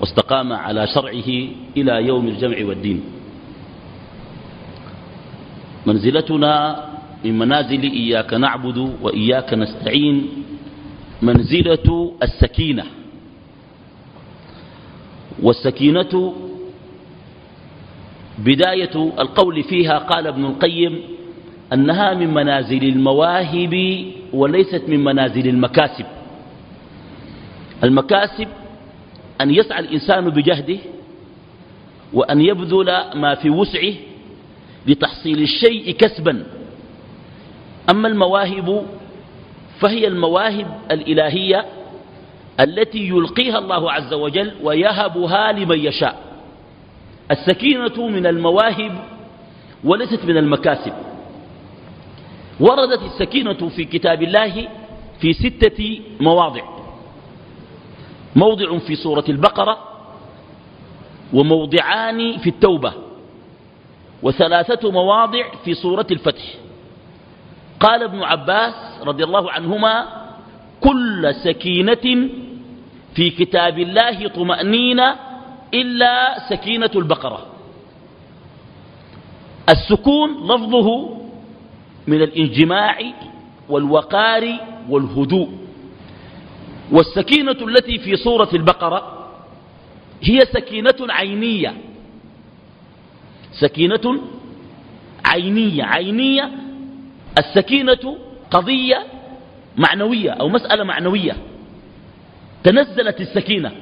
واستقام على شرعه إلى يوم الجمع والدين. منزلتنا من منازل إياك نعبد وإياك نستعين منزلة السكينة. والسكينة بداية القول فيها قال ابن القيم أنها من منازل المواهب وليست من منازل المكاسب. المكاسب أن يسعى الإنسان بجهده وأن يبذل ما في وسعه لتحصيل الشيء كسبا. أما المواهب فهي المواهب الإلهية التي يلقيها الله عز وجل ويهبها لمن يشاء. السكينة من المواهب وليست من المكاسب. وردت السكينة في كتاب الله في ستة مواضع. موضع في سورة البقرة وموضعان في التوبة وثلاثة مواضع في سورة الفتح. قال ابن عباس رضي الله عنهما كل سكينة في كتاب الله طمأنينة إلا سكينة البقرة. السكون لفظه من الإنجماع والوقار والهدوء. والسكينة التي في سورة البقرة هي سكينة عينية. سكينة عينية. عينية السكينة قضية معنوية أو مسألة معنوية. تنزلت السكينة.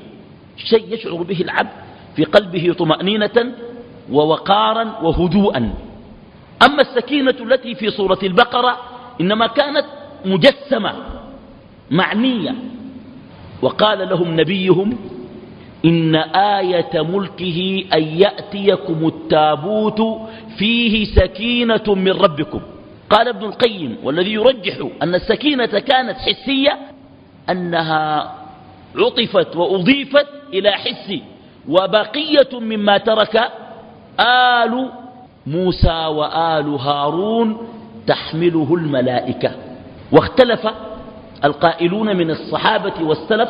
شيء يشعر به العبد في قلبه طمأنينة ووقارا وهدوءا. أما السكينة التي في سورة البقرة إنما كانت مجسمة معنية. وقال لهم نبيهم إن آية ملكه أن يأتيكم التابوت فيه سكينة من ربكم. قال ابن القيم والذي يرجح أن السكينة كانت حسية أنها عطفت وأضيفت إلى حس وبقية مما ترك آل موسى وآل هارون تحمله الملائكة. واختلف القائلون من الصحابة والسلف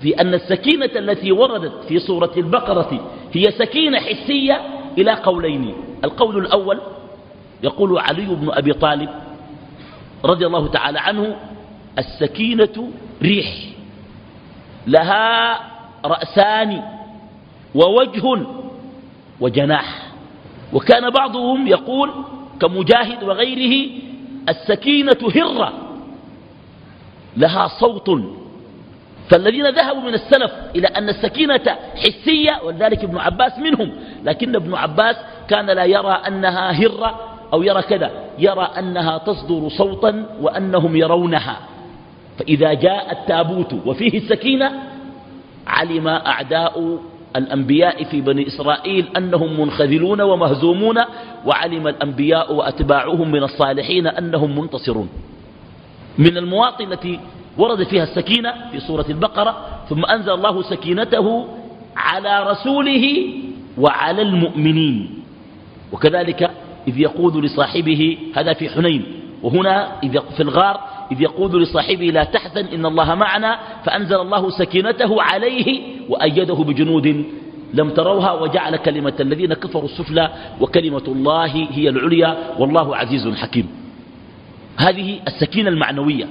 في أن السكينة التي وردت في سورة البقرة هي سكينة حسية إلى قولين. القول الأول يقول علي بن أبي طالب رضي الله تعالى عنه السكينة ريح لها رأسان ووجه وجناح. وكان بعضهم يقول كمجاهد وغيره السكينة هرة لها صوت. فالذين ذهبوا من السلف إلى أن السكينة حسية ولذلك ابن عباس منهم. لكن ابن عباس كان لا يرى أنها هرة أو يرى كذا. يرى أنها تصدر صوتا وأنهم يرونها. فإذا جاء التابوت وفيه السكينة علم أعداء الأنبياء في بني إسرائيل أنهم منخذلون ومهزومون وعلم الأنبياء وأتباعهم من الصالحين أنهم منتصرون. من المواطن التي ورد فيها السكينة في سورة البقرة ثم أنزل الله سكينته على رسوله وعلى المؤمنين. وكذلك إذ يقول لصاحبه هذا في حنين وهنا إذ في الغار إذ يقول لصاحبه لا تحزن إن الله معنا. فأنزل الله سكينته عليه وأيده بجنود لم تروها وجعل كلمة الذين كفروا السفلى وكلمة الله هي العليا والله عزيز حكيم. هذه السكينة المعنوية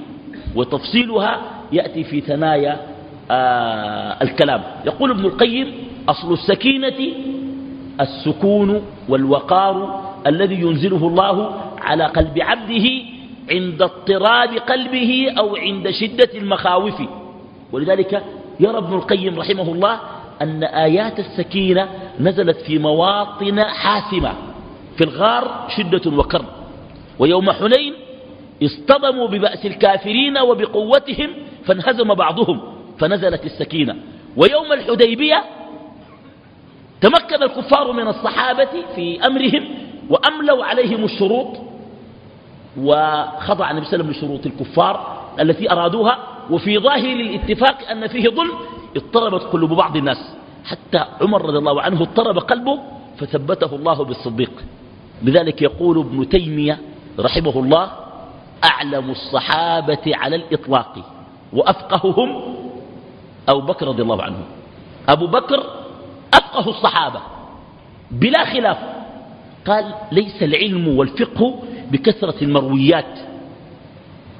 وتفصيلها يأتي في ثنايا آه الكلام. يقول ابن القيم أصل السكينة السكون والوقار الذي ينزله الله على قلب عبده عند اضطراب قلبه أو عند شدة المخاوف. ولذلك يرى ابن القيم رحمه الله أن آيات السكينة نزلت في مواطن حاسمة في الغار شدة وكرب ويوم حنين اصطدموا ببأس الكافرين وبقوتهم فانهزم بعضهم فنزلت السكينة. ويوم الحديبية تمكن الكفار من الصحابة في أمرهم وأملوا عليهم الشروط وخضع النبي صلى الله عليه وسلم لشروط الكفار التي أرادوها وفي ظاهر الاتفاق أن فيه ظلم اضطربت قلوب بعض الناس. حتى عمر رضي الله عنه اضطرب قلبه فثبته الله بالصديق. لذلك يقول ابن تيمية رحمه الله أعلم الصحابة على الإطلاق. وأفقههم أبو بكر رضي الله عنه. أبو بكر أفقه الصحابة بلا خلاف. قال ليس العلم والفقه بكثرة المرويات.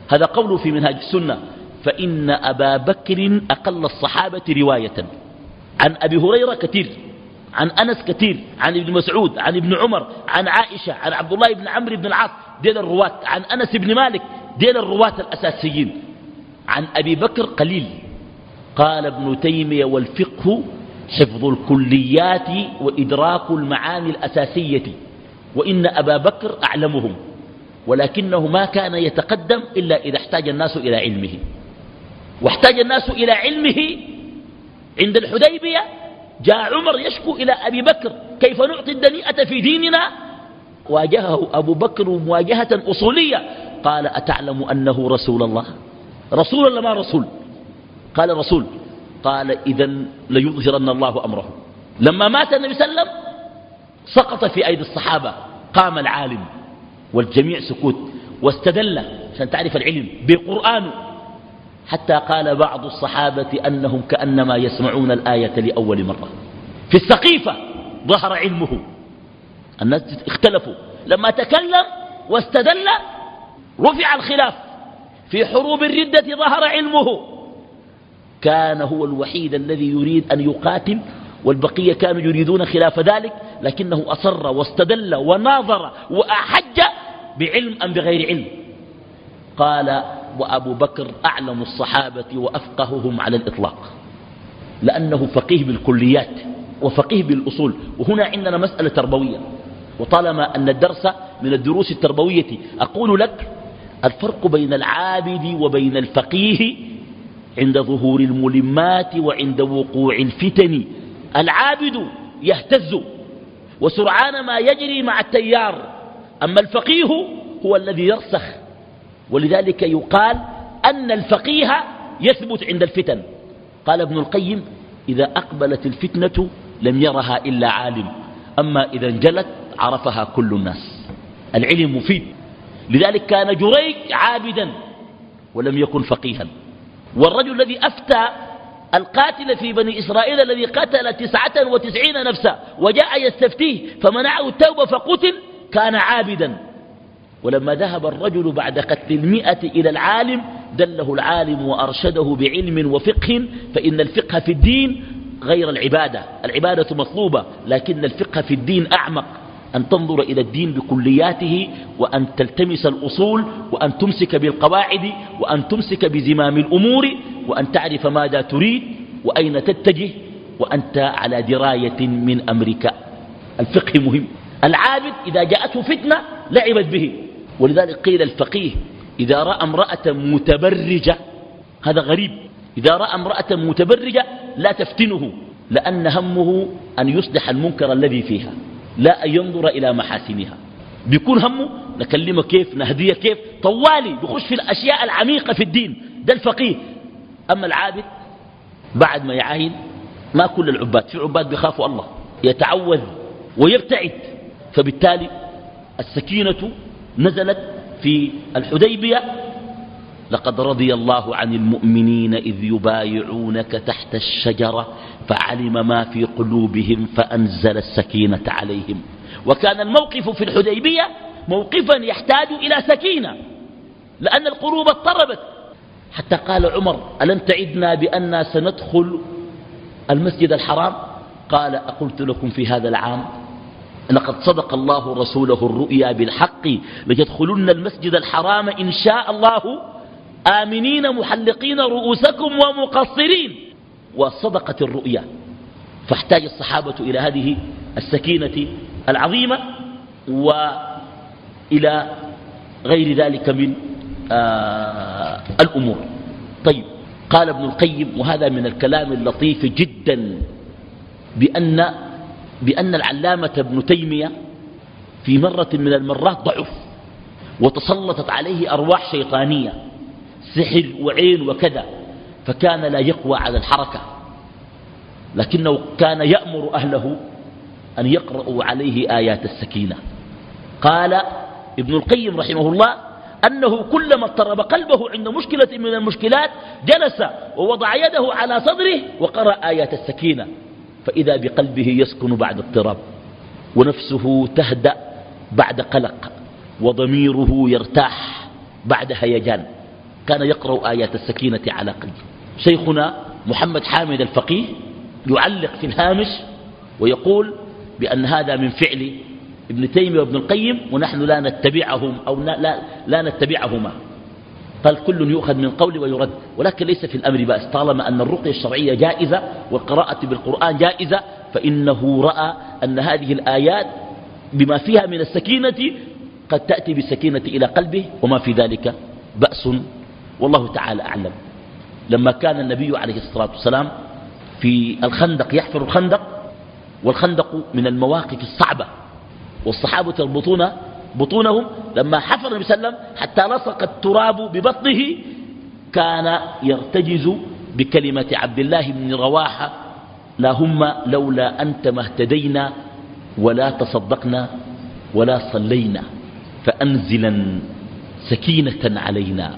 هذا قوله في منهاج السنة. فإن أبا بكر أقل الصحابة رواية. عن أبي هريرة كثير عن أنس كثير عن ابن مسعود عن ابن عمر عن عائشة عن عبد الله بن عمرو بن العاص. دين الرواة. عن أنس بن مالك دين الرواة الأساسيين. عن أبي بكر قليل. قال ابن تيمية والفقه حفظ الكليات وإدراك المعاني الأساسية وإن أبا بكر أعلمهم ولكنه ما كان يتقدم إلا إذا احتاج الناس إلى علمه. واحتاج الناس إلى علمه عند الحديبية. جاء عمر يشكو إلى أبي بكر كيف نعطي الدنيئة في ديننا واجهه أبو بكر مواجهة أصولية. قال أتعلم أنه رسول الله؟ رسول ولا ما رسول؟ قال رسول. قال إذا ليظهرن الله أمره. لما مات النبي صلى الله عليه وسلم سقط في أيدي الصحابة. قام العالم والجميع سكوت. واستدل عشان تعرف العلم بقرآن حتى قال بعض الصحابة أنهم كأنما يسمعون الآية لأول مرة. في السقيفة ظهر علمه. الناس اختلفوا. لما تكلم واستدل رفع الخلاف. في حروب الردة ظهر علمه. كان هو الوحيد الذي يريد أن يقاتل والبقية كانوا يريدون خلاف ذلك لكنه أصر واستدل وناظر وأحج بعلم أم بغير علم. قال وأبو بكر أعلم الصحابة وأفقههم على الإطلاق. لأنه فقيه بالكليات وفقيه بالأصول. وهنا عندنا مسألة تربوية. وطالما أن الدرس من الدروس التربوية أقول لك الفرق بين العابد وبين الفقيه عند ظهور الملمات وعند وقوع الفتن. العابد يهتز وسرعان ما يجري مع التيار أما الفقيه هو الذي يرسخ. ولذلك يقال أن الفقيه يثبت عند الفتن. قال ابن القيم إذا أقبلت الفتنة لم يرها إلا عالم أما إذا انجلت عرفها كل الناس. العلم مفيد. لذلك كان جريج عابدا ولم يكن فقيها. والرجل الذي أفتى القاتل في بني إسرائيل الذي قتل تسعة وتسعين نفسا وجاء يستفتيه فمنعه التوبة فقتل كان عابدا. ولما ذهب الرجل بعد قتل المئة إلى العالم دله العالم وأرشده بعلم وفقه فإن الفقه في الدين غير العبادة. العبادة مطلوبة لكن الفقه في الدين أعمق. أن تنظر إلى الدين بكلياته وأن تلتمس الأصول وأن تمسك بالقواعد وأن تمسك بزمام الأمور وأن تعرف ماذا تريد وأين تتجه وأنت على دراية من أمرك. الفقه مهم. العابد إذا جاءته فتنة لعبت به. ولذلك قيل الفقيه إذا رأى امرأة متبرجة هذا غريب. إذا رأى امرأة متبرجة لا تفتنه لأن همه أن يصلح المنكر الذي فيها. لا أن ينظر إلى محاسنها. بيكون همه نكلمه كيف نهديه كيف. طوالي بخش في الأشياء العميقة في الدين. ده الفقيه. أما العابد بعد ما يعاين ما كل العباد في عباد بيخافوا الله يتعوذ ويبتعد. فبالتالي السكينة نزلت في الحديبية. لقد رضي الله عن المؤمنين إذ يبايعونك تحت الشجرة فعلم ما في قلوبهم فأنزل السكينة عليهم. وكان الموقف في الحديبية موقفا يحتاج إلى سكينة لأن القلوب اضطربت. حتى قال عمر ألم تعدنا بأننا سندخل المسجد الحرام؟ قال أقلت لكم في هذا العام لقد صدق الله رسوله الرؤيا بالحق لتدخلن المسجد الحرام إن شاء الله آمنين محلقين رؤوسكم ومقصرين. وصدقت الرؤيا. فاحتاج الصحابة إلى هذه السكينة العظيمة وإلى غير ذلك من آه الأمور. طيب قال ابن القيم وهذا من الكلام اللطيف جدا بأن بأن العلامة ابن تيمية في مرة من المرات ضعف وتسلطت عليه أرواح شيطانية سحر وعين وكذا. فكان لا يقوى على الحركة لكنه كان يأمر أهله أن يقرأوا عليه آيات السكينة. قال ابن القيم رحمه الله أنه كلما اضطرب قلبه عند مشكلة من المشكلات جلس ووضع يده على صدره وقرأ آيات السكينة فإذا بقلبه يسكن بعد اضطراب ونفسه تهدأ بعد قلق وضميره يرتاح بعد هيجان. كان يقرأ آيات السكينة على قلبه. شيخنا محمد حامد الفقيه يعلق في الهامش ويقول بأن هذا من فعل ابن تيمية وابن القيم ونحن لا نتبعهم أو لا, لا نتبعهما. قال كل يؤخذ من قول ويرد ولكن ليس في الأمر بأس. طالما أن الرقية الشرعية جائزة والقراءة بالقرآن جائزة فإنه رأى أن هذه الآيات بما فيها من السكينة قد تأتي بالسكينة إلى قلبه وما في ذلك بأس. والله تعالى أعلم. لما كان النبي عليه الصلاة والسلام في الخندق يحفر الخندق والخندق من المواقف الصعبة والصحابة يربطون بطونهم لما حفر النبي صلى الله عليه وسلم حتى لصق التراب ببطنه كان يرتجز بكلمة عبد الله بن رواحة لا هم لولا أنت ما اهتدينا ولا تصدقنا ولا صلينا فأنزلا سكينة علينا.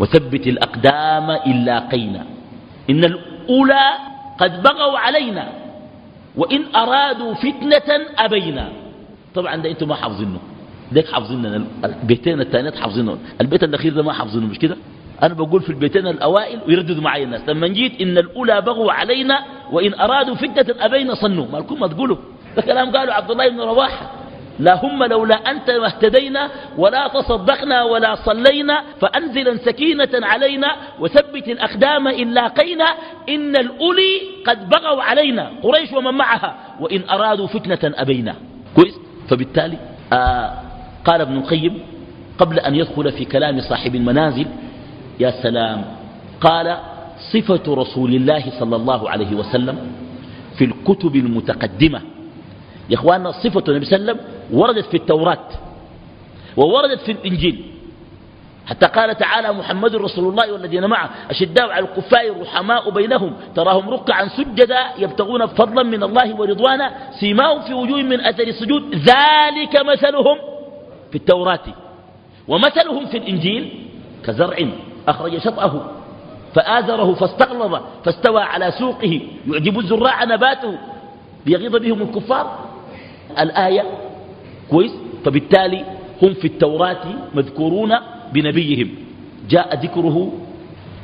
وثبت الأقدام إن لاقينا إن الأولى قد بغوا علينا وإن أرادوا فتنة أبينا. طبعا ده أنتم ما حافظينه. ديك حافظيننا. البيتين الثانيات حافظينه. البيت الأخير ده ما حافظينه مش كده؟ أنا بقول في البيتين الأوائل ويرددوا معي الناس. لما جيت إن الأولى بغوا علينا وإن أرادوا فتنة أبينا صنوا ما لكم ما تقولوا. ده كلام قالوا عبد الله بن رواحة. لا هم لولا أنت ما اهتدينا ولا تصدقنا ولا صلينا فأنزلا سكينة علينا وثبت الأقدام إن لاقينا إن الأولي قد بغوا علينا قريش ومن معها وإن أرادوا فتنة أبينا كويس؟ فبالتالي آه قال ابن القيم قبل أن يدخل في كلام صاحب المنازل يا سلام قال صفة رسول الله صلى الله عليه وسلم في الكتب المتقدمة. يا إخواننا صفة النبي صلى الله عليه وسلم وردت في التوراة ووردت في الإنجيل. حتى قال تعالى محمد رسول الله والذين معه أشداء على الكفار رحماء بينهم تراهم ركعا سجدا يبتغون فضلا من الله ورضوانا سيماهم في وجوه من أثر السجود. ذلك مثلهم في التوراة. ومثلهم في الإنجيل كزرع أخرج شطأه فآزره فاستغلظ فاستوى على سوقه يعجب الزراع نباته ليغيظ بهم الكفار. الآية كويس؟ فبالتالي هم في التوراة مذكورون بنبيهم. جاء ذكره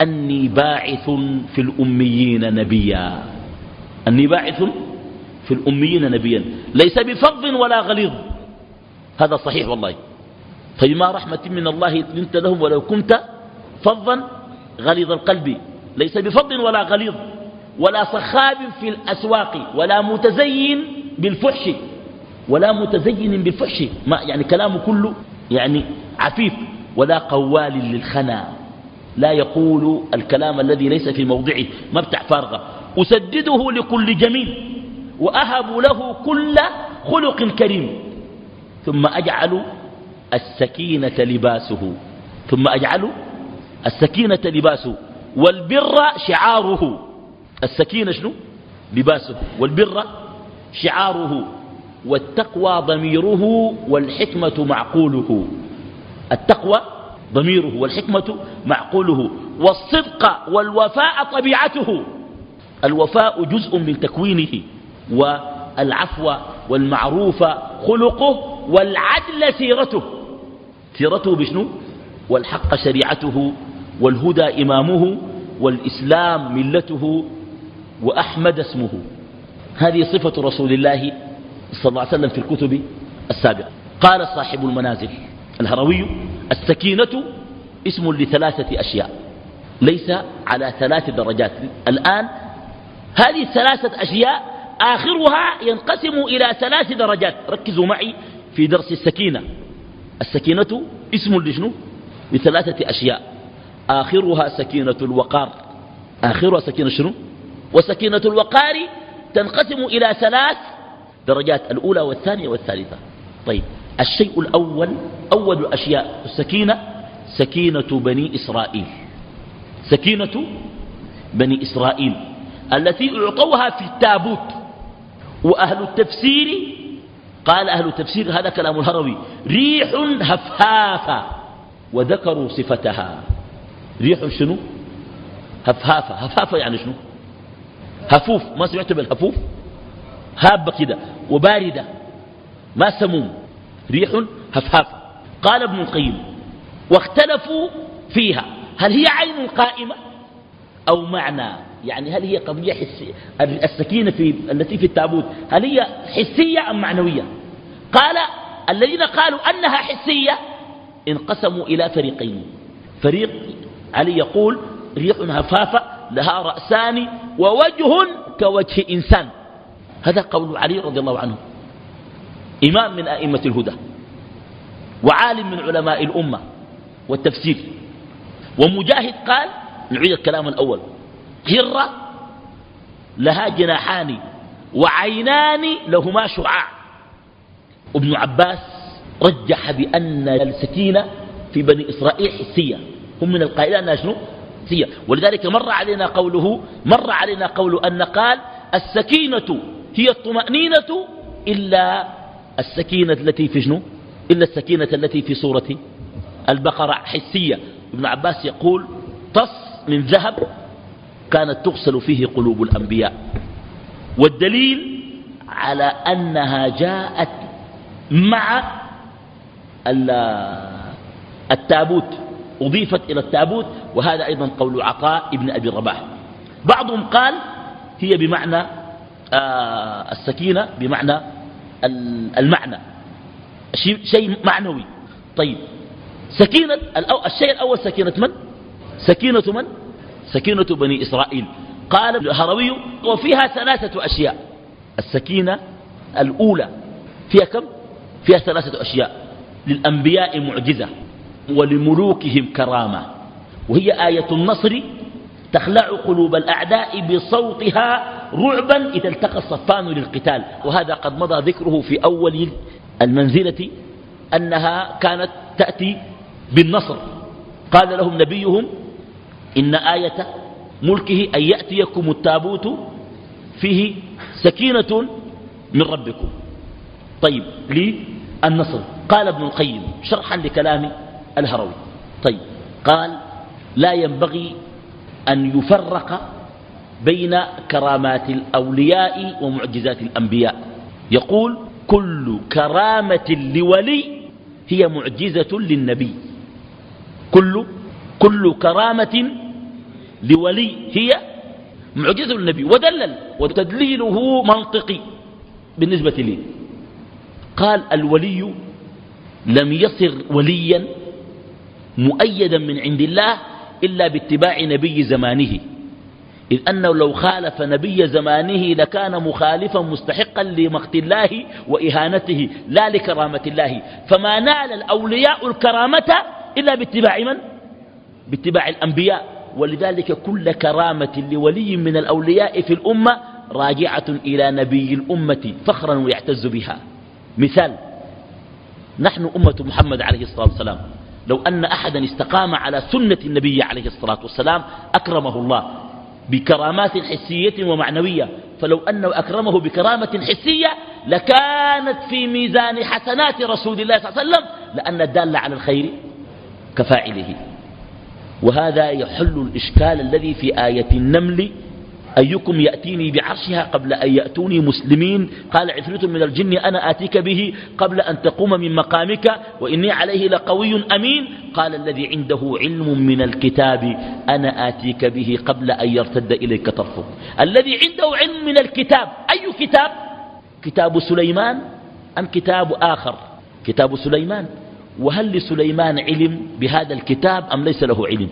أني باعث في الأميين نبيا. أني باعث في الأميين نبيا. ليس بفظ ولا غليظ. هذا صحيح والله. فبما رحمة من الله لنت لهم ولو كنت فظا غليظ القلب. ليس بفض ولا غليظ. ولا صخاب في الأسواق. ولا متزين بالفحش. ولا متزين بالفحش. ما يعني كلامه كله يعني عفيف. ولا قوال للخنا. لا يقول الكلام الذي ليس في موضعه. ما بتاع فارغة. أسدده لكل جميل. وأهب له كل خلق كريم. ثم أجعل السكينة لباسه. ثم أجعل السكينة لباسه. والبر شعاره. السكينة شنو؟ لباسه. والبر شعاره. والتقوى ضميره والحكمة معقوله. التقوى ضميره والحكمة معقوله. والصدق والوفاء طبيعته. الوفاء جزء من تكوينه. والعفو والمعروف خلقه. والعدل سيرته. سيرته بشنو؟ والحق شريعته. والهدى إمامه. والإسلام ملته. وأحمد اسمه. هذه صفة رسول الله صلى الله عليه وسلم في الكتب السابقة. قال صاحب المنازل الهروي السكينة اسم لثلاثة أشياء ليس على ثلاث درجات. الآن هذه الثلاثة أشياء آخرها ينقسم إلى ثلاث درجات. ركزوا معي في درس السكينة. السكينة اسم لشنو؟ لثلاثة أشياء. آخرها سكينة الوقار. آخرها سكينة شنو؟ وسكينة الوقار تنقسم إلى ثلاث درجات الأولى والثانية والثالثة. طيب الشيء الأول أول الأشياء السكينة سكينة بني إسرائيل. سكينة بني إسرائيل التي أعطوها في التابوت. وأهل التفسير قال أهل التفسير هذا كلام الهروي ريح هفهافة وذكروا صفتها. ريح شنو؟ هفهافة. هفهافة يعني شنو؟ هفوف. ما سمعت بالهفوف؟ هابة كده وباردة ما سموم ريح هفهافة قال ابن القيم واختلفوا فيها هل هي عين قائمة أو معنى؟ يعني هل هي قضية حسية السكينة في التي في التابوت هل هي حسية أم معنوية؟ قال الذين قالوا أنها حسية انقسموا إلى فريقين. فريق علي يقول ريح هفافة لها رأسان ووجه كوجه إنسان. هذا قول علي رضي الله عنه. إمام من أئمة الهدى وعالم من علماء الأمة والتفسير. ومجاهد قال نعيد الكلام الأول هرة لها جناحان وعينان لهما شعاع. ابن عباس رجح بأن السكينة في بني إسرائيل حسية. هم من القائلين أنها شنو؟ حسية. ولذلك مر علينا قوله مر علينا قوله أن قال السكينة هي الطمأنينة إلا السكينة التي في شنو؟ إلا السكينة التي في سورة البقرة حسية. ابن عباس يقول طص من ذهب كانت تغسل فيه قلوب الأنبياء. والدليل على أنها جاءت مع التابوت أضيفت إلى التابوت وهذا أيضا قول عطاء ابن أبي رباح. بعضهم قال هي بمعنى السكينة بمعنى المعنى. شيء معنوي. طيب. سكينة الشيء الأول سكينة من؟ سكينة من؟ سكينة بني إسرائيل. قال الهروي وفيها ثلاثة أشياء. السكينة الأولى فيها كم؟ فيها ثلاثة أشياء. للأنبياء معجزة ولملوكهم كرامة. وهي آية النصر تخلع قلوب الأعداء بصوتها رعبا إذا التقى الصفان للقتال. وهذا قد مضى ذكره في أول المنزلة أنها كانت تأتي بالنصر. قال لهم نبيهم إن آية ملكه أن يأتيكم التابوت فيه سكينة من ربكم. طيب للنصر قال ابن القيم شرحا لكلام الهروي. طيب قال لا ينبغي أن يفرق بين كرامات الأولياء ومعجزات الأنبياء. يقول كل كرامة لولي هي معجزة للنبي. كل كل كرامة لولي هي معجزة للنبي. ودلل وتدليله منطقي بالنسبة لي. قال الولي لم يصر وليا مؤيدا من عند الله إلا باتباع نبي زمانه. إذ أنه لو خالف نبي زمانه لكان مخالفا مستحقا لمقت الله وإهانته. لا لكرامة الله. فما نال الأولياء الكرامة إلا باتباع من؟ باتباع الأنبياء. ولذلك كل كرامة لولي من الأولياء في الأمة راجعة إلى نبي الأمة فخرا ويعتز بها. مثال نحن أمة محمد عليه الصلاة والسلام. لو أن أحدا استقام على سنة النبي عليه الصلاة والسلام أكرمه الله بكرامات حسية ومعنوية فلو أنه أكرمه بكرامة حسية لكانت في ميزان حسنات رسول الله صلى الله عليه وسلم لأن الدال على الخير كفاعله. وهذا يحل الإشكال الذي في آية النمل أيكم يأتيني بعرشها قبل أن يأتوني مسلمين؟ قال عفريت من الجن أنا آتيك به قبل أن تقوم من مقامك وإني عليه لقوي أمين. قال الذي عنده علم من الكتاب أنا آتيك به قبل أن يرتد إليك طرفك الذي عنده علم من الكتاب أي كتاب؟ كتاب سليمان أم كتاب آخر؟ كتاب سليمان. وهل لسليمان علم بهذا الكتاب أم ليس له علم؟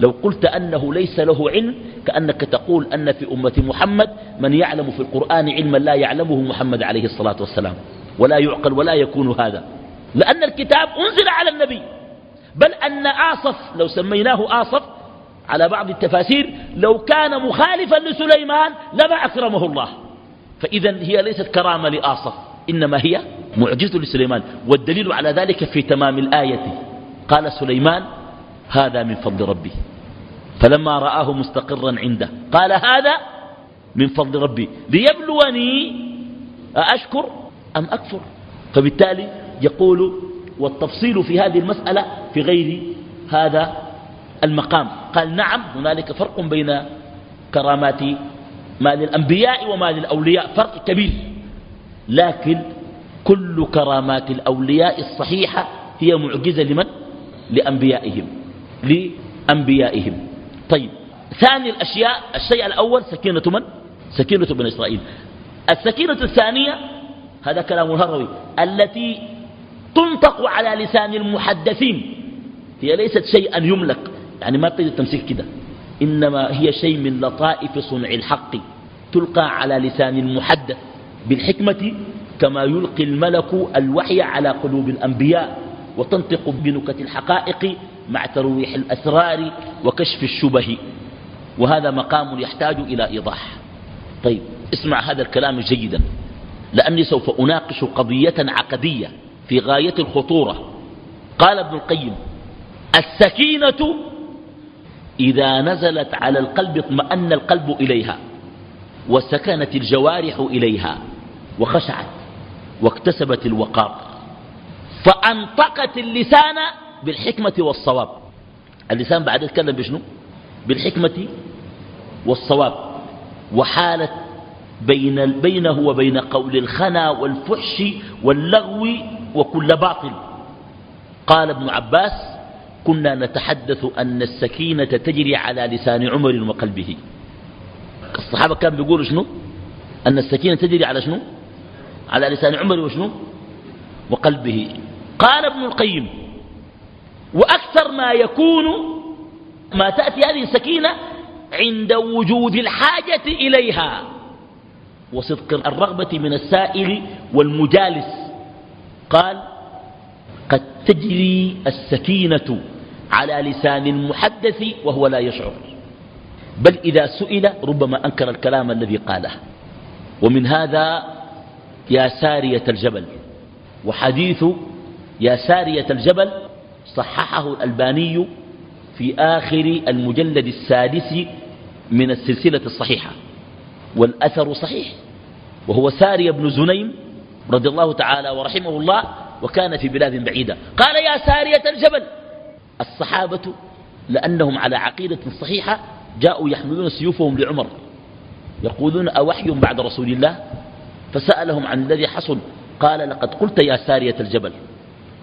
لو قلت أنه ليس له علم كأنك تقول أن في أمة محمد من يعلم في القرآن علما لا يعلمه محمد عليه الصلاة والسلام ولا يعقل ولا يكون هذا. لأن الكتاب أنزل على النبي. بل أن آصف لو سميناه آصف على بعض التفاسير لو كان مخالفا لسليمان لما أكرمه الله. فإذا هي ليست كرامة لآصف إنما هي معجزة لسليمان. والدليل على ذلك في تمام الآية. قال سليمان هذا من فضل ربي. فلما رآه مستقرا عنده قال هذا من فضل ربي. ليبلوني أأشكر أم أكفر؟ فبالتالي يقول والتفصيل في هذه المسألة في غير هذا المقام. قال نعم هنالك فرق بين كرامات ما للأنبياء وما للأولياء فرق كبير. لكن كل كرامات الأولياء الصحيحة هي معجزة لمن؟ لأنبيائهم. لأنبيائهم. طيب ثاني الأشياء الشيء الأول سكينة من؟ سكينة بن إسرائيل. السكينة الثانية هذا كلام الهروي التي تنطق على لسان المحدثين. هي ليست شيئا يملك. يعني ما بتجد تمسك كده. إنما هي شيء من لطائف صنع الحق. تلقى على لسان المحدث. بالحكمة كما يلقي الملك الوحي على قلوب الأنبياء. وتنطق بنكت الحقائق مع ترويح الأسرار وكشف الشبه وهذا مقام يحتاج إلى إيضاح. طيب اسمع هذا الكلام جيدا. لأني سوف أناقش قضية عقدية في غاية الخطورة. قال ابن القيم السكينة إذا نزلت على القلب اطمأن القلب إليها وسكنت الجوارح إليها وخشعت واكتسبت الوقار. فأنطقت اللسان بالحكمة والصواب. اللسان بعد يتكلم بشنو؟ بالحكمة والصواب. وحالت بين بينه وبين قول الخنا والفحش واللغو وكل باطل. قال ابن عباس كنا نتحدث أن السكينة تجري على لسان عمر وقلبه. الصحابة كانوا بيقولوا شنو؟ أن السكينة تجري على شنو؟ على لسان عمر وشنو؟ وقلبه. قال ابن القيم وأكثر ما يكون ما تأتي هذه السكينة عند وجود الحاجة إليها وصدق الرغبة من السائل والمجالس. قال قد تجري السكينة على لسان المحدث وهو لا يشعر بل إذا سئل ربما أنكر الكلام الذي قاله. ومن هذا يا سارية الجبل وحديث يا سارية الجبل صححه الألباني في آخر المجلد السادس من السلسلة الصحيحة والأثر صحيح وهو ساري بن زنيم رضي الله تعالى ورحمه الله وكان في بلاد بعيدة. قال يا سارية الجبل الصحابة لأنهم على عقيدة صحيحة جاءوا يحملون سيوفهم لعمر يقولون أوحي بعد رسول الله؟ فسألهم عن الذي حصل قال لقد قلت يا سارية الجبل.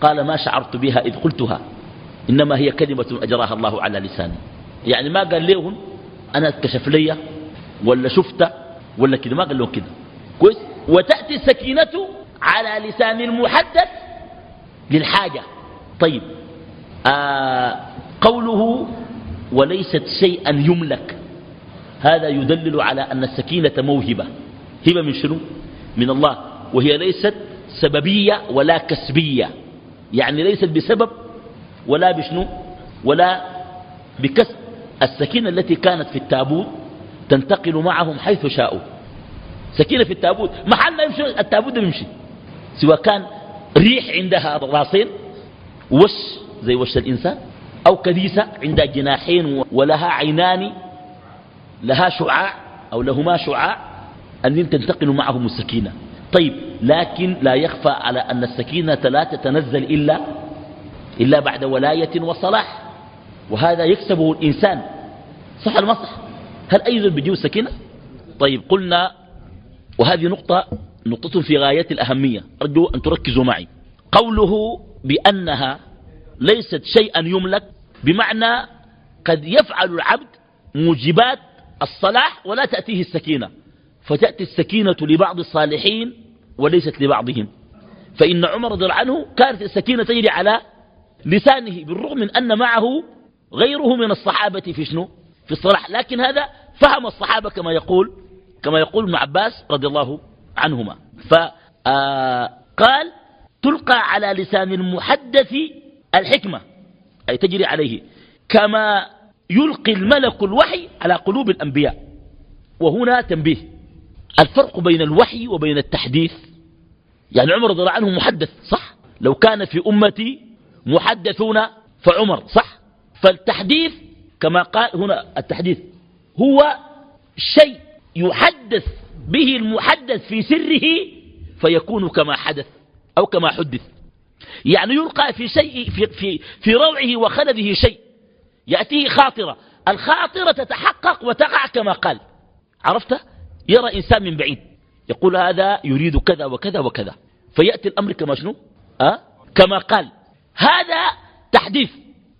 قال ما شعرت بها إذ قلتها. إنما هي كلمة أجراها الله على لساني. يعني ما قال لهم أنا اتكشف لي ولا شفت ولا كده ما قال لهم كده. كويس؟ وتأتي السكينة على لسان المحدث للحاجة. طيب آه قوله وليست شيئا يملك. هذا يدلل على أن السكينة موهبة. هبة من شنو؟ من الله. وهي ليست سببية ولا كسبية. يعني ليست بسبب ولا بشنو ولا بكسب. السكينة التي كانت في التابوت تنتقل معهم حيث شاءوا. سكينة في التابوت. محل ما يمشي التابوت ده بيمشي. سواء كان ريح عندها راسين وش زي وش الإنسان أو كديسة عندها جناحين ولها عينان لها شعاع أو لهما شعاع أن تنتقل معهم السكينة. طيب لكن لا يخفى على أن السكينة لا تتنزل إلا إلا بعد ولاية وصلاح. وهذا يكسبه الإنسان. صح المصح هل أي ذل بيجيب السكينة؟ طيب قلنا وهذه نقطة نقطة في غاية الأهمية. أرجو أن تركزوا معي. قوله بأنها ليست شيئا يملك بمعنى قد يفعل العبد موجبات الصلاح ولا تأتيه السكينة. فتأتي السكينة لبعض الصالحين وليست لبعضهم. فإن عمر رضي الله عنه كانت السكينة تجري على لسانه بالرغم من أن معه غيره من الصحابة في شنو؟ في الصلاح. لكن هذا فهم الصحابة كما يقول كما يقول ابن عباس رضي الله عنهما. فقال تلقى على لسان المحدث الحكمة أي تجري عليه كما يلقي الملك الوحي على قلوب الأنبياء. وهنا تنبيه. الفرق بين الوحي وبين التحديث. يعني عمر رضي الله عنه محدث صح؟ لو كان في أمتي محدثون فعمر صح؟ فالتحديث كما قال هنا التحديث هو شيء يحدث به المحدث في سره فيكون كما حدث أو كما حدث. يعني يلقى في شيء في, في, في روعه وخلده شيء يأتيه خاطرة. الخاطرة تتحقق وتقع كما قال. عرفت؟ يرى إنسان من بعيد يقول هذا يريد كذا وكذا وكذا فيأتي الأمر كما شنو؟ أه؟ كما قال. هذا تحديث.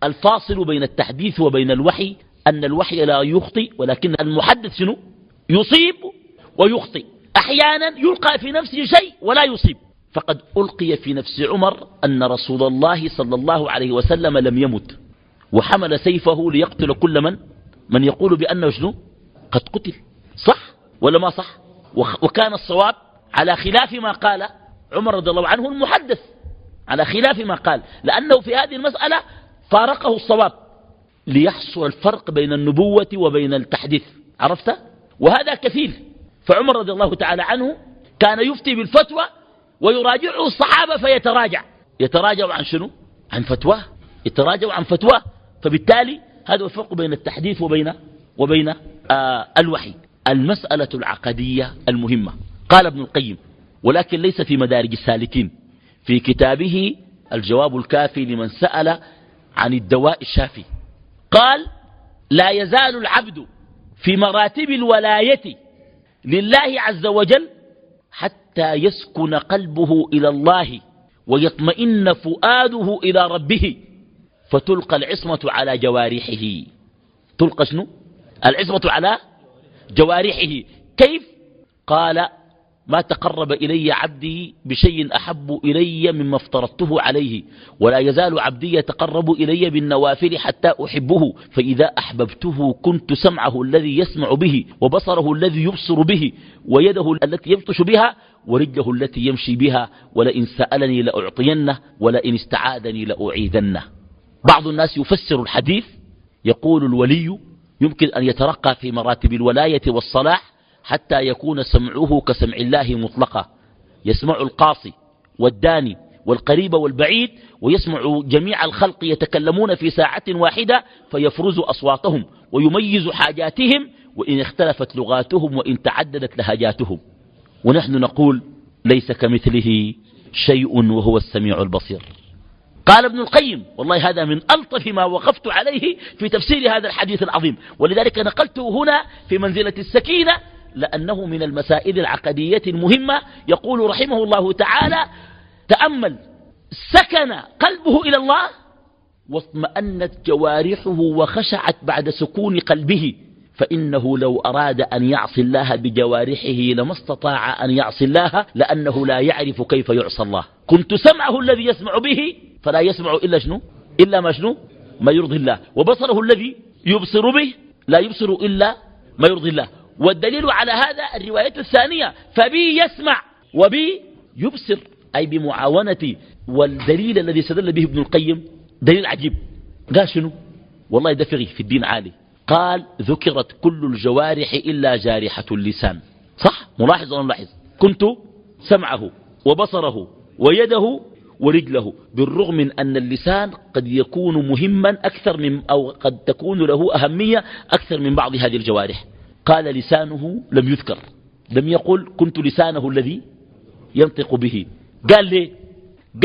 الفاصل بين التحديث وبين الوحي أن الوحي لا يخطئ ولكن المحدث شنو؟ يصيب ويخطئ أحيانا يلقى في نفسه شيء ولا يصيب. فقد ألقي في نفس عمر أن رسول الله صلى الله عليه وسلم لم يمت وحمل سيفه ليقتل كل من؟ من يقول بأنه شنو؟ قد قتل. صح؟ ولا ما صح؟ وكان الصواب على خلاف ما قال عمر رضي الله عنه المحدث. على خلاف ما قال. لأنه في هذه المسألة فارقه الصواب ليحصل الفرق بين النبوة وبين التحديث. عرفت؟ وهذا كثير فعمر رضي الله تعالى عنه كان يفتي بالفتوى ويراجعه الصحابة فيتراجع. يتراجع عن شنو؟ عن فتواه. يتراجع عن فتواه. فبالتالي هذا الفرق بين التحديث وبين وبين آه الوحي. المسألة العقدية المهمة. قال ابن القيم ولكن ليس في مدارج السالكين. في كتابه الجواب الكافي لمن سأل عن الدواء الشافي. قال لا يزال العبد في مراتب الولاية لله عز وجل حتى يسكن قلبه إلى الله ويطمئن فؤاده إلى ربه فتلقى العصمة على جوارحه. تلقى شنو؟ العصمة على جوارحه. كيف؟ قال ما تقرب إلي عبدي بشيء أحب إلي مما افترضته عليه ولا يزال عبدي يتقرب إلي بالنوافل حتى أحبه فإذا أحببته كنت سمعه الذي يسمع به وبصره الذي يبصر به ويده التي يبطش بها ورجله التي يمشي بها ولئن سألني لأعطينه ولئن استعاذني لأعيذنه. بعض الناس يفسر الحديث يقول الولي يمكن أن يترقى في مراتب الولاية والصلاح حتى يكون سمعه كسمع الله مطلقا. يسمع القاصي والداني والقريب والبعيد ويسمع جميع الخلق يتكلمون في ساعة واحدة فيفرز أصواتهم ويميز حاجاتهم وإن اختلفت لغاتهم وإن تعددت لهجاتهم. ونحن نقول ليس كمثله شيء وهو السميع البصير. قال ابن القيم والله هذا من ألطف ما وقفت عليه في تفسير هذا الحديث العظيم. ولذلك نقلته هنا في منزلة السكينة لأنه من المسائل العقدية المهمة. يقول رحمه الله تعالى تأمل سكن قلبه إلى الله واطمأنت جوارحه وخشعت بعد سكون قلبه. فإنه لو أراد أن يعصي الله بجوارحه لما استطاع أن يعصي الله لأنه لا يعرف كيف يعصى الله. كنت سمعه الذي يسمع به فلا يسمع إلا شنو؟ إلا ما شنو؟ ما يرضي الله. وبصره الذي يبصر به لا يبصر إلا ما يرضي الله. والدليل على هذا الرواية الثانية فبي يسمع وبي يبصر أي بمعاونتي والدليل الذي استدل به ابن القيم دليل عجيب. قال شنو؟ والله فقه في الدين عالي. قال ذكرت كل الجوارح إلا جارحة اللسان. صح؟ ملاحظ ولا ملاحظ؟ كنت سمعه وبصره ويده ورجله بالرغم من أن اللسان قد يكون مهما أكثر من أو قد تكون له أهمية أكثر من بعض هذه الجوارح. قال لسانه لم يذكر. لم يقل كنت لسانه الذي ينطق به. قال ليه؟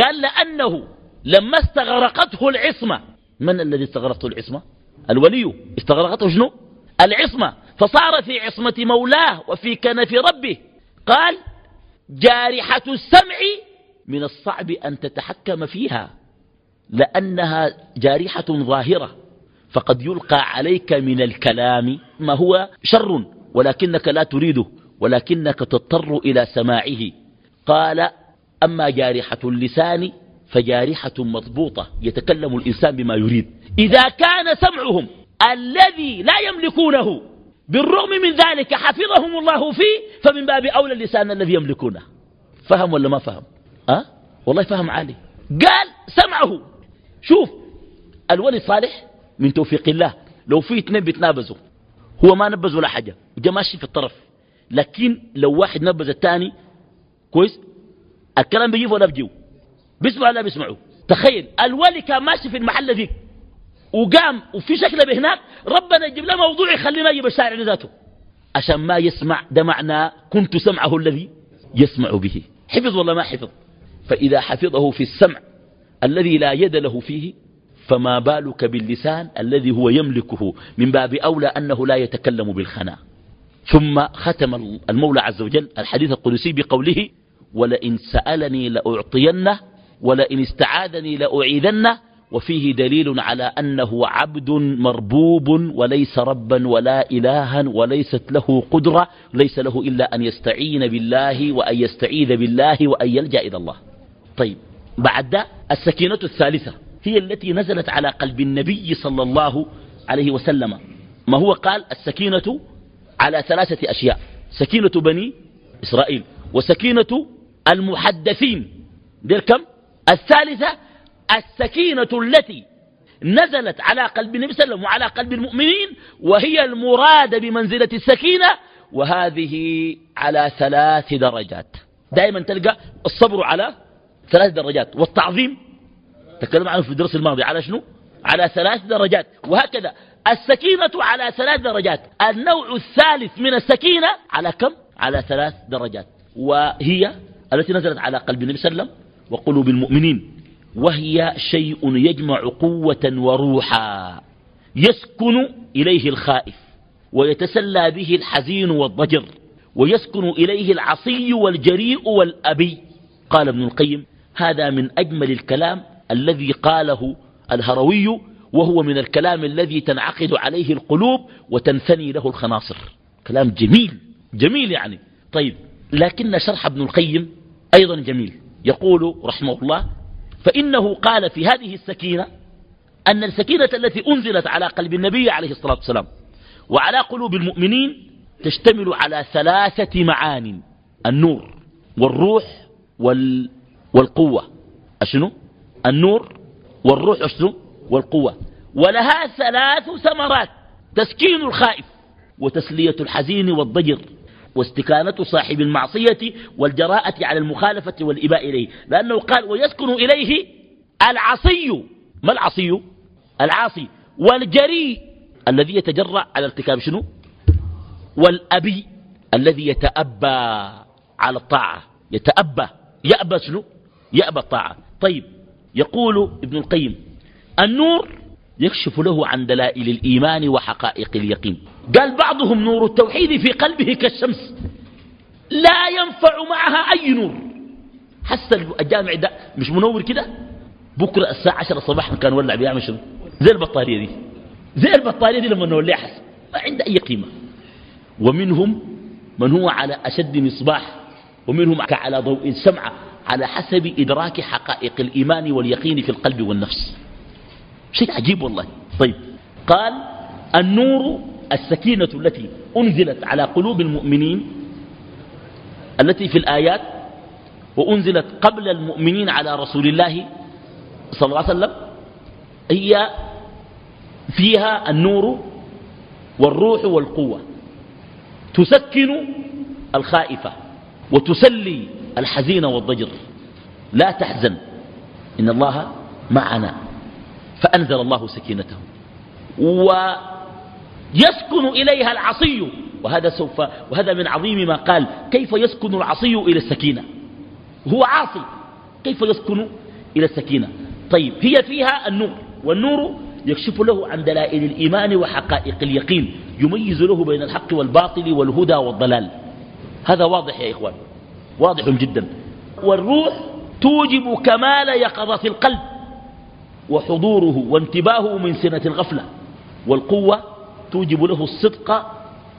قال لأنه لما استغرقته العصمة. من الذي استغرقته العصمة؟ الولي. استغرقته شنو؟ العصمة. فصار في عصمة مولاه وفي كنف ربه. قال جارحة السمع من الصعب أن تتحكم فيها لأنها جارحة ظاهرة فقد يلقى عليك من الكلام ما هو شر ولكنك لا تريده ولكنك تضطر إلى سماعه. قال أما جارحة اللسان فجارحة مضبوطة يتكلم الإنسان بما يريد. إذا كان سمعهم الذي لا يملكونه بالرغم من ذلك حفظهم الله فيه فمن باب أولى اللسان الذي يملكونه. فهم ولا ما فهم؟ أه؟ والله فهم عالي. قال سمعه. شوف الولي صالح من توفيق الله. لو في اثنين بيتنابزوا هو ما نبز ولا حاجة وجا ماشي في الطرف. لكن لو واحد نبذ الثاني كويس؟ الكلام بيجيب ولا بيجيو بيسمعوا ولا بيسمعوا؟ تخيل الولي كان ماشي في المحل ذيك وقام وفي شكل بهناك ربنا يجيب له موضوع يخلينا يجيب الشارع ذاته عشان ما يسمع ده معنى كنت سمعه الذي يسمع به. حفظ ولا ما حفظ؟ فإذا حفظه في السمع الذي لا يد له فيه فما بالك باللسان الذي هو يملكه؟ من باب أولى أنه لا يتكلم بالخنا ثم ختم المولى عز وجل الحديث القدسي بقوله ولئن سألني لأعطينه ولئن استعاذني لأعيذنه. وفيه دليل على أنه عبد مربوب وليس ربا ولا إلها وليست له قدرة ليس له إلا أن يستعين بالله وأن يستعيذ بالله وأن يلجأ إلى الله. طيب بعد السكينة الثالثة هي التي نزلت على قلب النبي صلى الله عليه وسلم. ما هو؟ قال السكينة على ثلاثة أشياء سكينة بني إسرائيل وسكينة المحدثين. دير كم؟ الثالثة السكينة التي نزلت على قلب النبي صلى الله عليه وسلم وعلى قلب المؤمنين وهي المراد بمنزلة السكينة وهذه على ثلاث درجات. دائما تلقى الصبر على ثلاث درجات. والتعظيم تكلم عنه في الدرس الماضي على شنو؟ على ثلاث درجات. وهكذا السكينة على ثلاث درجات. النوع الثالث من السكينة على كم؟ على ثلاث درجات. وهي التي نزلت على قلب النبي صلى الله عليه وسلم وقلوب المؤمنين. وهي شيء يجمع قوة وروحا. يسكن إليه الخائف ويتسلى به الحزين والضجر ويسكن إليه العصي والجريء والأبي. قال ابن القيم هذا من أجمل الكلام الذي قاله الهروي وهو من الكلام الذي تنعقد عليه القلوب وتنثني له الخناصر. كلام جميل جميل يعني. طيب لكن شرح ابن القيم أيضا جميل. يقول رحمه الله فإنه قال في هذه السكينة أن السكينة التي أنزلت على قلب النبي عليه الصلاة والسلام وعلى قلوب المؤمنين تشتمل على ثلاثة معان النور والروح وال والقوة. أشنو؟ النور والروح أشنو؟ والقوة. ولها ثلاث ثمرات تسكين الخائف وتسلية الحزين والضجر واستكانة صاحب المعصية والجراءة على المخالفة والإباء إليه. لأنه قال ويسكن إليه العصي. ما العصي؟ العاصي والجريء الذي يتجرأ على ارتكاب شنو؟ والأبي الذي يتأبى على الطاعة. يتأبى. يأبى شنو؟ يأبى الطاعة. طيب يقول ابن القيم النور يكشف له عن دلائل الإيمان وحقائق اليقين. قال بعضهم نور التوحيد في قلبه كالشمس. لا ينفع معها أي نور. حس الجامع ده مش منور كده؟ بكرة الساعة عشر صباحا كان ولع بيعمل شنو؟ زي البطارية دي. زي البطارية دي لما نوليها حس ما عنده أي قيمة. ومنهم من هو على أشد مصباح ومنهم على ضوء السمعة على حسب إدراك حقائق الإيمان واليقين في القلب والنفس. شيء عجيب والله. طيب. قال النور السكينة التي أنزلت على قلوب المؤمنين التي في الآيات وأنزلت قبل المؤمنين على رسول الله صلى الله عليه وسلم هي فيها النور والروح والقوة. تسكن الخائفة وتسلي الحزين والضجر. لا تحزن. إن الله معنا. فأنزل الله سكينته. ويسكن إليها العصي. وهذا سوف وهذا من عظيم ما قال. كيف يسكن العصي إلى السكينة؟ هو عاصي. كيف يسكن إلى السكينة؟ طيب هي فيها النور. والنور يكشف له عن دلائل الإيمان وحقائق اليقين. يميز له بين الحق والباطل والهدى والضلال. هذا واضح يا إخوان. واضح جدا. والروح توجب كمال يقظة القلب وحضوره وانتباهه من سنة الغفلة. والقوة توجب له الصدق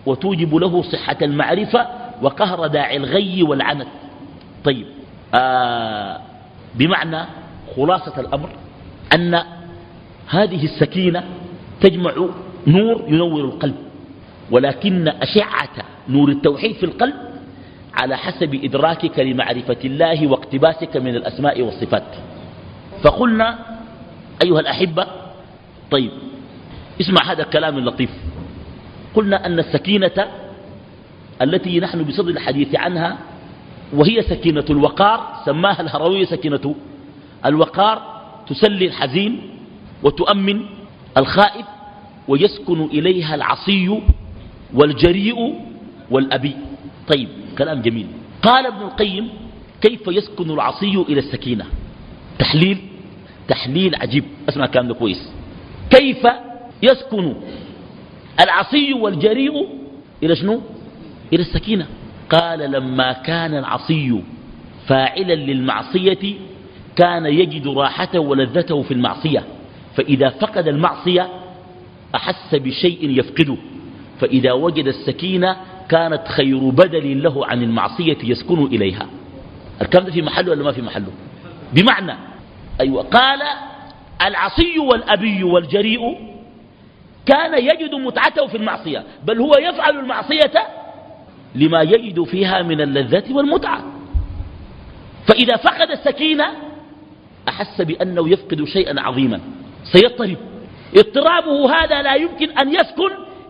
وتوجب له صحة المعرفة وقهر داعي الغي والعنت طيب آه بمعنى خلاصة الأمر أن هذه السكينة تجمع نور ينور القلب ولكن أشعة نور التوحيد في القلب على حسب إدراكك لمعرفة الله واقتباسك من الأسماء والصفات. فقلنا أيها الأحبة طيب اسمع هذا الكلام اللطيف. قلنا أن السكينة التي نحن بصدد الحديث عنها وهي سكينة الوقار سماها الهروية سكينة الوقار تسلي الحزين وتؤمن الخائف ويسكن إليها العصي والجريء والأبي. طيب كلام جميل. قال ابن القيم كيف يسكن العصي إلى السكينة؟ تحليل تحليل عجيب. أسمع كلام ده كويس. كيف يسكن العصي والجريء إلى شنو؟ إلى السكينة؟ قال لما كان العصي فاعلا للمعصية كان يجد راحته ولذته في المعصية. فإذا فقد المعصية أحس بشيء يفقده. فإذا وجد السكينة كانت خير بدل له عن المعصية يسكن إليها. الكلام ده في محله ولا ما في محله؟ بمعنى أيوة قال العصي والأبي والجريء كان يجد متعته في المعصية بل هو يفعل المعصية لما يجد فيها من اللذة والمتعة. فإذا فقد السكينة أحس بأنه يفقد شيئا عظيما. سيضطرب. اضطرابه هذا لا يمكن أن يسكن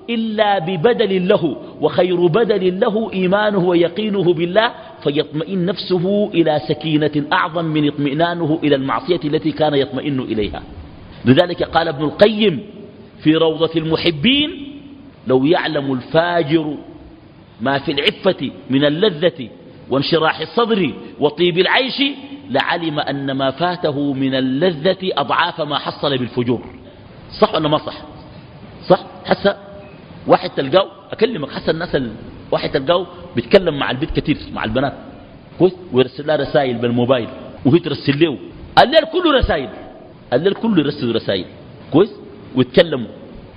إلا ببدل له وخير بدل له إيمانه ويقينه بالله فيطمئن نفسه إلى سكينة أعظم من اطمئنانه إلى المعصية التي كان يطمئن إليها. لذلك قال ابن القيم في روضة المحبين لو يعلم الفاجر ما في العفة من اللذة وانشراح الصدر وطيب العيش لعلم أن ما فاته من اللذة أضعاف ما حصل بالفجور. صح ولا ما صح؟ صح؟ حسا واحد تلقاه أكلمك حسا الناس واحد تلقاه بيتكلم مع البيت كثير مع البنات. كويس؟ ويرسل لها رسائل بالموبايل وهي ترسل له. الليل كله رسائل. الليل كله يرسل رسائل. كويس؟ ويتكلموا.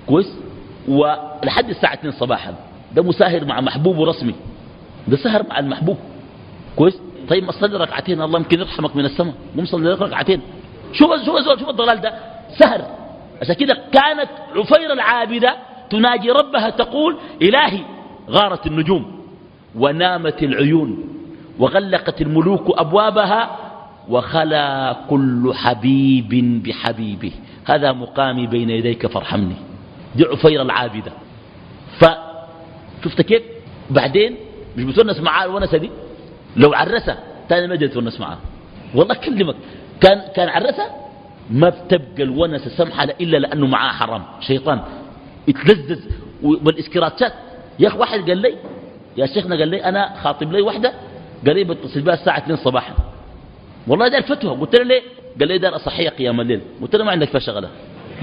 كويس؟ ولحد الساعة 2 صباحا. ده مساهر مع محبوبه رسمي ده سهر مع المحبوب. كويس؟ طيب ما صلي ركعتين الله يمكن يرحمك من السماء. مو صلي ركعتين. شوف شوف شوف الضلال ده. سهر. عشان كده كانت عفير العابدة تناجي ربها تقول إلهي غارت النجوم ونامت العيون وغلقت الملوك أبوابها وخلا كل حبيب بحبيبه. هذا مقامي بين يديك فارحمني. دي عفير العابدة. فشفت كيف؟ بعدين مش بتونس معاه الونسة دي؟ لو عرسها تاني ما تونس معاه. والله أكلمك. كان كان عرسها؟ ما بتبقى الونسة سمحة إلا لأنه معاه حرام. شيطان. يتلذذ والإسكراتشات يا أخي واحد قال لي يا شيخنا قال لي أنا خاطب لي واحدة قال لي بتصل بها الساعة 2 صباحا. والله ده الفتوى قلت له ليه؟ قال لي دار أصحية قيام الليل. قلت له ما عندك فيها شغلة.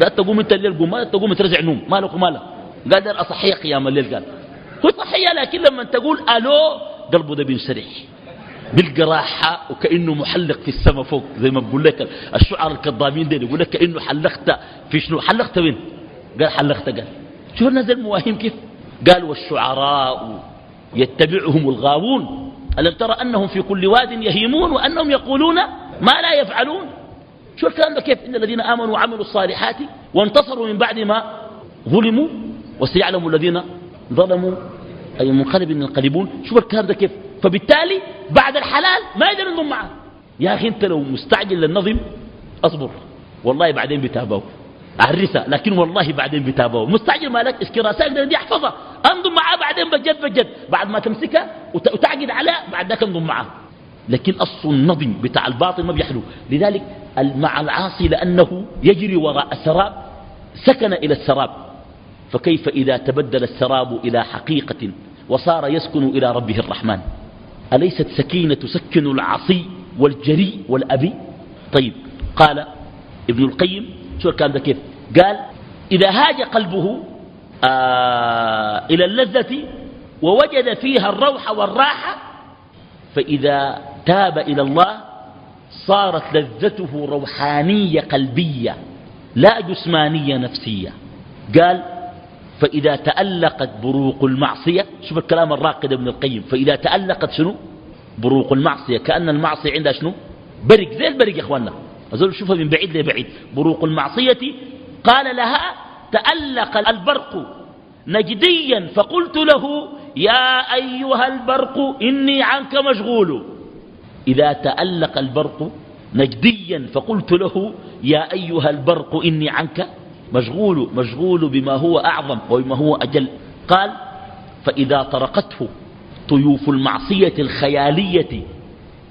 لا تقوم أنت الليل قوم ما تقوم ترجع نوم. مالك ومالك؟ قال دار أصحية قيام الليل قال. هو صحية لكن لما تقول ألو قلبه ده بينسرح. بالقراحة وكأنه محلق في السماء فوق زي ما بقول لك الشعر الكذابين دي يقول لك كأنه حلقت في شنو؟ حلقت وين؟ قال حلقت قال. شو الناس المواهيم كيف؟ قال والشعراء يتبعهم الغاوون. ألم ترى أنهم في كل واد يهيمون وأنهم يقولون ما لا يفعلون؟ شو الكلام ده كيف؟ إن الذين آمنوا وعملوا الصالحات وانتصروا من بعد ما ظلموا وسيعلم الذين ظلموا أي منقلب ينقلبون شوف الكلام ده كيف؟ فبالتالي بعد الحلال ما يقدر ينضم معه. يا أخي أنت لو مستعجل للنظم أصبر. والله بعدين بتابعوا عرسها لكن والله بعدين بتابعوا مستعجل مالك؟ اسكراسات دي احفظها انضم معاه بعدين بجد بجد. بعد ما تمسكها وتعقد عليها بعد ذاك انضم معاه لكن أصل النظم بتاع الباطل ما بيحلو. لذلك مع العاصي لأنه يجري وراء السراب سكن إلى السراب. فكيف إذا تبدل السراب إلى حقيقة وصار يسكن إلى ربه الرحمن؟ أليست سكينة تسكن العصي والجري والأبي؟ طيب قال ابن القيم شو الكلام ده كيف؟ قال إذا هاج قلبه آه إلى اللذة ووجد فيها الروح والراحة فإذا تاب إلى الله صارت لذته روحانية قلبية لا جسمانية نفسية. قال فإذا تألقت بروق المعصية شوف الكلام الراقد ابن القيم فإذا تألقت شنو؟ بروق المعصية كأن المعصية عندها شنو؟ برق زي البرق يا أخوانا أزول شوفها من بعيد لبعيد. بروق المعصية. قال لها تألق البرق نجديا. فقلت له يا أيها البرق إني عنك مشغول. إذا تألق البرق نجديا فقلت له يا أيها البرق إني عنك مشغول. مشغول بما هو أعظم وبما هو أجل. قال فإذا طرقته طيوف المعصية الخيالية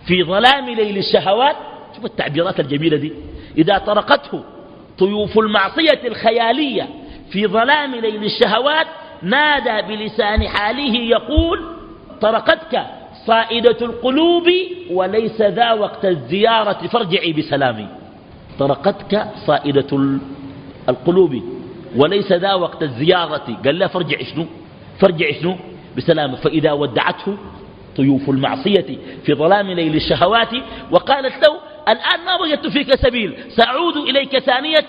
في ظلام ليل الشهوات شوف التعبيرات الجميلة دي. إذا طرقته طيوف المعصية الخيالية في ظلام ليل الشهوات نادى بلسان حاله يقول طرقتك صائدة القلوب وليس ذا وقت الزيارة فارجعي بسلامي. طرقتك صائدة القلوب وليس ذا وقت الزيارة. قال لا فارجع شنو؟ فارجع شنو؟ بسلامه فإذا ودعته طيوف المعصية في ظلام ليل الشهوات وقالت له الآن ما وجدت فيك سبيل. سأعود إليك ثانية.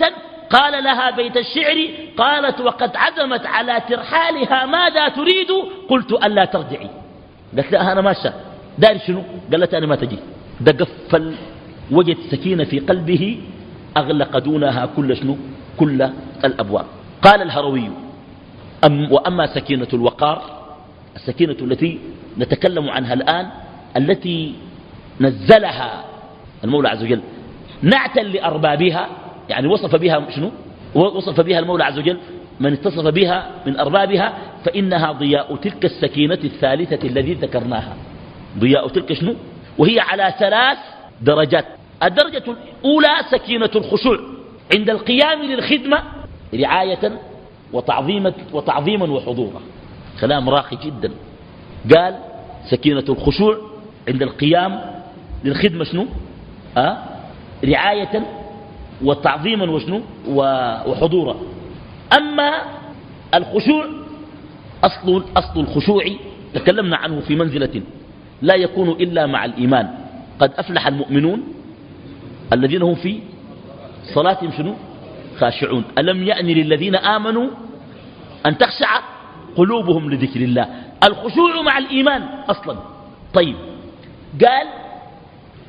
قال لها بيت الشعر قالت وقد عزمت على ترحالها ماذا تريد؟ قلت ألا ترجعي. قالت لا أنا ماشى داري شنو؟ قالت أنا ما تجي. ده قفل وجد سكينة في قلبه أغلق دونها كل شنو؟ كل الأبواب. قال الهروي أم وأما سكينة الوقار السكينة التي نتكلم عنها الآن التي نزلها المولى عز وجل. نعتا لأربابها يعني وصف بها شنو؟ وصف بها المولى عز وجل. من اتصف بها من أربابها فإنها ضياء تلك السكينة الثالثة الذي ذكرناها. ضياء تلك شنو؟ وهي على ثلاث درجات. الدرجة الأولى سكينة الخشوع. عند القيام للخدمة رعاية وتعظيما, وتعظيما وحضورا كلام راقي جدا. قال سكينة الخشوع عند القيام للخدمة شنو؟ رعاية وتعظيما وشنو؟ وحضورا. أما الخشوع أصل, أصل الخشوع تكلمنا عنه في منزلة لا يكون إلا مع الإيمان. قد أفلح المؤمنون الذين هم في صلاتهم شنو؟ خاشعون. ألم يأن للذين آمنوا أن تخشع قلوبهم لذكر الله؟ الخشوع مع الإيمان أصلا. طيب. قال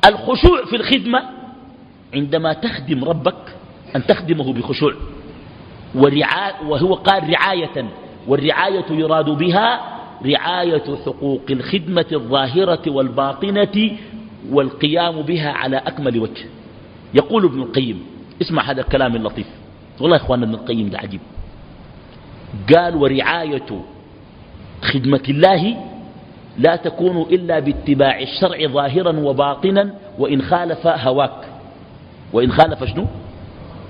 الخشوع في الخدمة عندما تخدم ربك أن تخدمه بخشوع. وهو قال رعاية. والرعاية يراد بها رعاية حقوق الخدمة الظاهرة والباطنة والقيام بها على أكمل وجه. يقول ابن القيم اسمع هذا الكلام اللطيف. والله يا إخواننا ابن القيم ده عجيب. قال ورعاية خدمة الله لا تكون إلا باتباع الشرع ظاهرا وباطنا وإن خالف هواك. وإن خالف شنو؟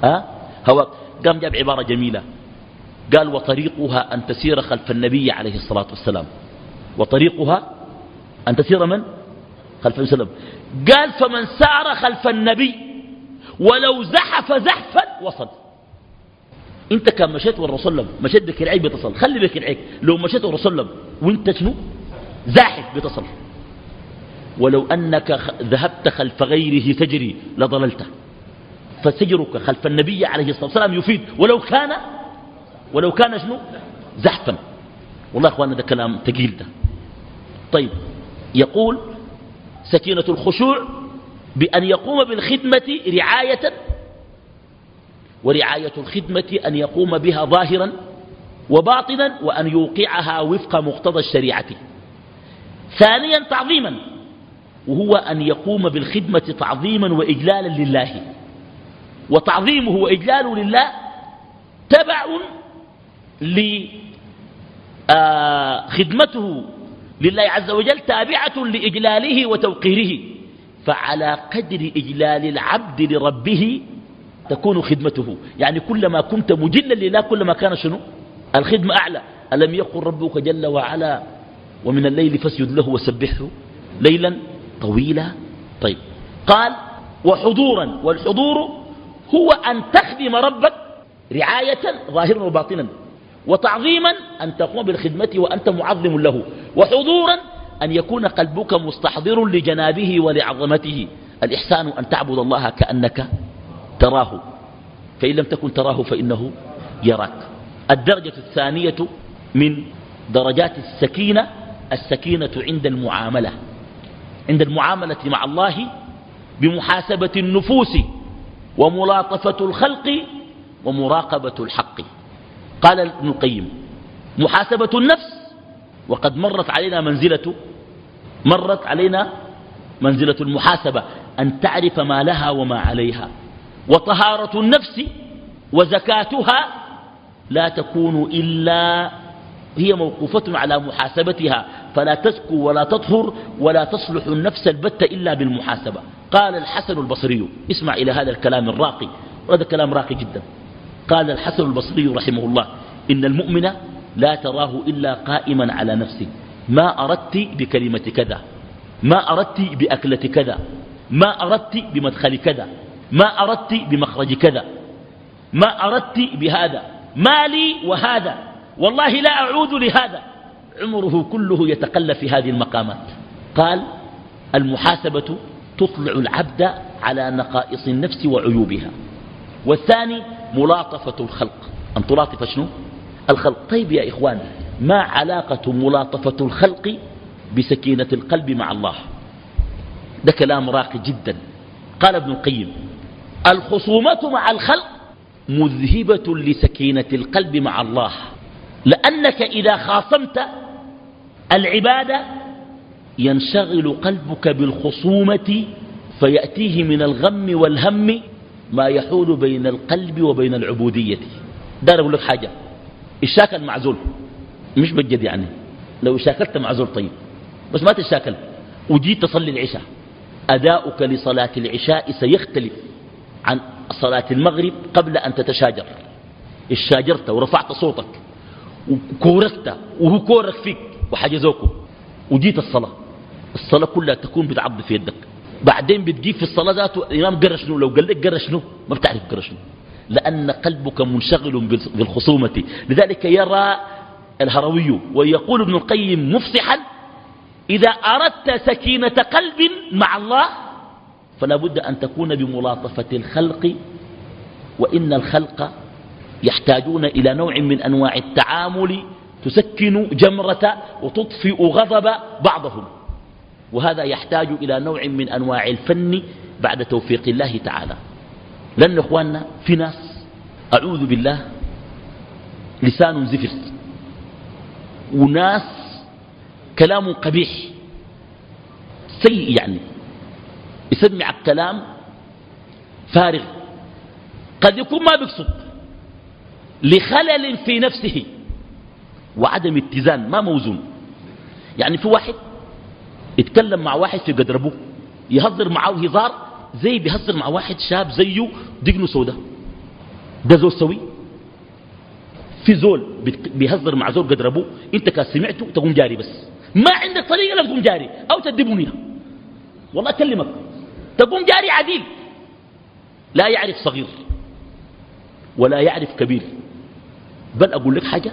أه؟ هواك. قام جاب عبارة جميلة. قال وطريقها أن تسير خلف النبي عليه الصلاة والسلام. وطريقها أن تسير من؟ خلف النبي وسلم. قال فمن سار خلف النبي ولو زحف زحفا وصل. أنت كان مشيت والرسول مشيت بك العيك بتصل. خلي بك العيك لو مشيت والرسول وأنت شنو؟ زاحف بتصل. ولو أنك ذهبت خلف غيره تجري لضللت فسجرك خلف النبي عليه الصلاة والسلام يفيد. ولو كان ولو كان شنو؟ زحفا. والله أخوانا ده كلام تقيل ده. طيب يقول سكينة الخشوع بأن يقوم بالخدمة رعاية ورعاية الخدمة أن يقوم بها ظاهرا وباطنا وأن يوقعها وفق مقتضى الشريعة. ثانيا تعظيما وهو أن يقوم بالخدمة تعظيما وإجلالا لله. وتعظيمه وإجلاله لله تبع لخدمته لله عز وجل تابعة لإجلاله وتوقيره. فعلى قدر إجلال العبد لربه تكون خدمته. يعني كلما كنت مجلا لله كلما كان شنو؟ الخدمة أعلى. ألم يقل ربك جل وعلا ومن الليل فاسجد له وسبحه ليلا طويلا. طيب. قال وحضورا. والحضور هو أن تخدم ربك رعاية ظاهرا وباطنا وتعظيما أن تقوم بالخدمة وأنت معظم له وحضورا أن يكون قلبك مستحضر لجنابه ولعظمته. الإحسان أن تعبد الله كأنك تراه. فإن لم تكن تراه فإنه يراك. الدرجة الثانية من درجات السكينة السكينة عند المعاملة عند المعاملة مع الله بمحاسبة النفوس وملاطفة الخلق ومراقبة الحق. قال ابن القيم محاسبة النفس وقد مرت علينا منزلة مرت علينا منزلة المحاسبة أن تعرف ما لها وما عليها. وطهارة النفس وزكاتها لا تكون إلا هي موقوفة على محاسبتها فلا تزكو ولا تطهر ولا تصلح النفس البتة إلا بالمحاسبة. قال الحسن البصري اسمع إلى هذا الكلام الراقي وهذا كلام راقي جدا. قال الحسن البصري رحمه الله إن المؤمن لا تراه إلا قائما على نفسه. ما أردت بكلمة كذا ما أردت بأكلة كذا ما أردت بمدخل كذا ما أردت بمخرج كذا ما أردت بهذا ما لي وهذا. والله لا أعود لهذا. عمره كله يتقلى في هذه المقامات. قال المحاسبة تطلع العبد على نقائص النفس وعيوبها. والثاني ملاطفة الخلق. أن تلاطف شنو؟ الخلق. طيب يا إخوان ما علاقة ملاطفة الخلق بسكينة القلب مع الله؟ ده كلام راقي جدا. قال ابن القيم الخصومة مع الخلق مذهبة لسكينة القلب مع الله. لأنك إذا خاصمت العبادة ينشغل قلبك بالخصومة فيأتيه من الغم والهم ما يحول بين القلب وبين العبودية. دار أقول لك حاجة. اتشاكل معه زول. مش بجد يعني. لو شاكلت معه زول طيب. بس ما تشاكل وجيت تصلي العشاء. أداؤك لصلاة العشاء سيختلف عن صلاة المغرب قبل أن تتشاجر. اتشاجرت ورفعت صوتك. وكوركت وهو كورك فيك وحجزوكم وجيت الصلاة. الصلاة كلها تكون بتعض في يدك. بعدين بتجيب في الصلاة ذاته الإمام قرر شنو؟ لو قال لك قرر شنو؟ ما بتعرف قرر شنو. لأن قلبك منشغل بالخصومة. لذلك يرى الهروي ويقول ابن القيم مفصحا إذا أردت سكينة قلب مع الله فلا بد أن تكون بملاطفة الخلق وإن الخلق يحتاجون إلى نوع من أنواع التعامل تسكن جمرة وتطفئ غضب بعضهم. وهذا يحتاج إلى نوع من أنواع الفن بعد توفيق الله تعالى. لأن إخواننا في ناس أعوذ بالله لسان زفر. وناس كلام قبيح. سيء يعني. يسمع الكلام فارغ. قد يكون ما بيقصد. لخلل في نفسه وعدم اتزان ما موزون. يعني في واحد يتكلم مع واحد في قدر أبوه يهزر معه هزار زي بيهزر مع واحد شاب زيه دقنه سودا ده زول سوي؟ في زول بيهزر مع زول قدر أبوه انت كان سمعته تقوم جاري بس. ما عندك طريقة لا تقوم جاري أو تدبنيها والله أكلمك. تقوم جاري عديل. لا يعرف صغير ولا يعرف كبير. بل أقول لك حاجة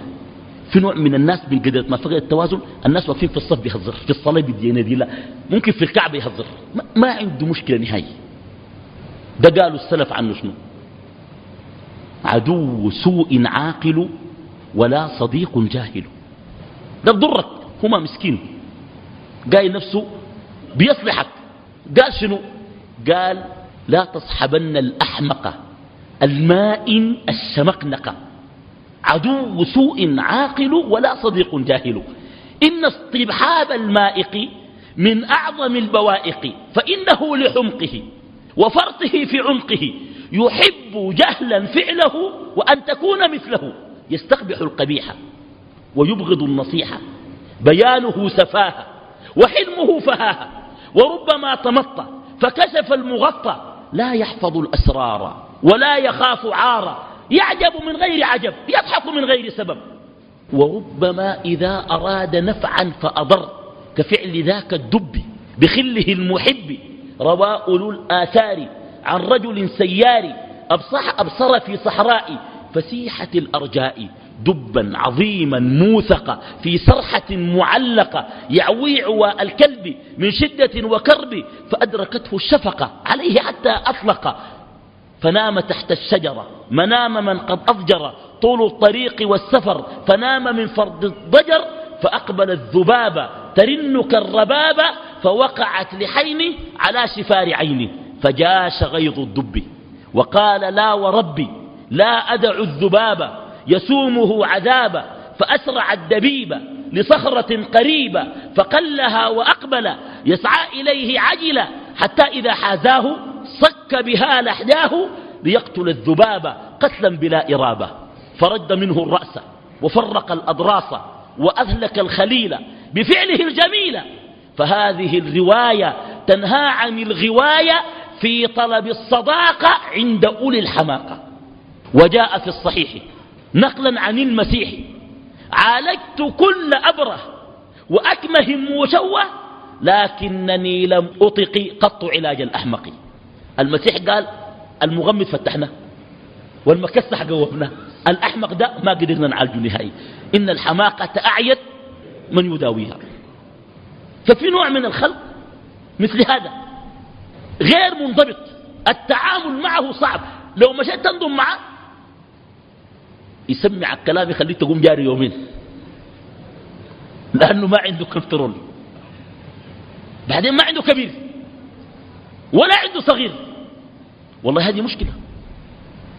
في نوع من الناس من قدرة ما فقد التوازن الناس واقفين في الصف بيهزر في الصلاة بالديانة دي لا ممكن في الكعبة يهزر ما, ما عنده مشكلة نهائي. ده قالوا السلف عنه شنو؟ عدو سوء عاقل ولا صديق جاهل. ده بضرك هما مسكين. قايل نفسه بيصلحك. قال شنو؟ قال لا تصحبن الأحمق المائن الشمقنق. عدو سوء عاقل ولا صديق جاهل. إن اصطبحاب المائق من أعظم البوائق فإنه لحمقه وفرطه في عمقه يحب جهلا فعله وأن تكون مثله. يستقبح القبيح ويبغض النصيحة بيانه سفاهة وحلمه فهاهة وربما تمطى فكشف المغطى. لا يحفظ الأسرار ولا يخاف عارا يعجب من غير عجب يضحك من غير سبب. وربما إذا أراد نفعا فأضر كفعل ذاك الدب بخله المحب. روى أولو الآثار عن رجل سيار أبصح أبصر في صحراء فسيحة الأرجاء دبا عظيما موثقا في سرحة معلقة يعويع الكلب من شدة وكرب فأدركته الشفقة عليه حتى أطلق. فنام تحت الشجرة منام من قد أضجر طول الطريق والسفر فنام من فرد الضجر فأقبل الذبابة ترن كالربابة فوقعت لحين على شفار عينه فجاش غيظ الدب وقال لا وربي لا أدع الذباب يسومه عذابا فأسرع الدبيب لصخرة قريبة فقلها وأقبل يسعى إليه عجلا حتى إذا حازاه صك بها لحداه ليقتل الذباب قتلا بلا إرابة. فرد منه الرأس وفرق الأضراس وأهلك الخليل بفعله الجميل. فهذه الرواية تنهى عن الغواية في طلب الصداقة عند أولي الحماقة. وجاء في الصحيح نقلا عن المسيح عالجت كل أبره وأكمه مشوه لكنني لم أطق قط علاج الأحمق. المسيح قال المغمض فتحناه والمكسح قومناه الأحمق ده ما قدرنا نعالجه نهائي. إن الحماقة أعيت من يداويها. ففي نوع من الخلق مثل هذا. غير منضبط. التعامل معه صعب. لو مشيت تنظم معه يسمع الكلام يخليك تقوم جاري يومين. لأنه ما عنده كنترول بعدين ما عنده كبير. ولا عنده صغير. والله هذه مشكلة.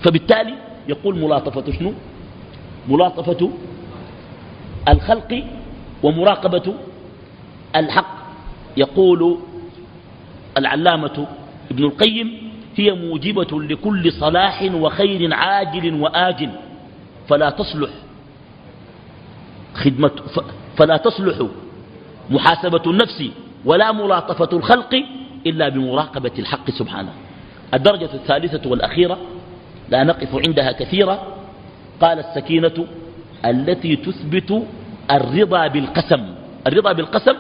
فبالتالي يقول ملاطفة شنو؟ ملاطفة الخلق ومراقبة الحق. يقول العلامة ابن القيم هي موجبة لكل صلاح وخير عاجل وآجل. فلا تصلح خدمة فلا تصلح محاسبة النفس ولا ملاطفة الخلق إلا بمراقبة الحق سبحانه. الدرجة الثالثة والأخيرة لا نقف عندها كثيرا قال السكينة التي تثبت الرضا بالقسم. الرضا بالقسم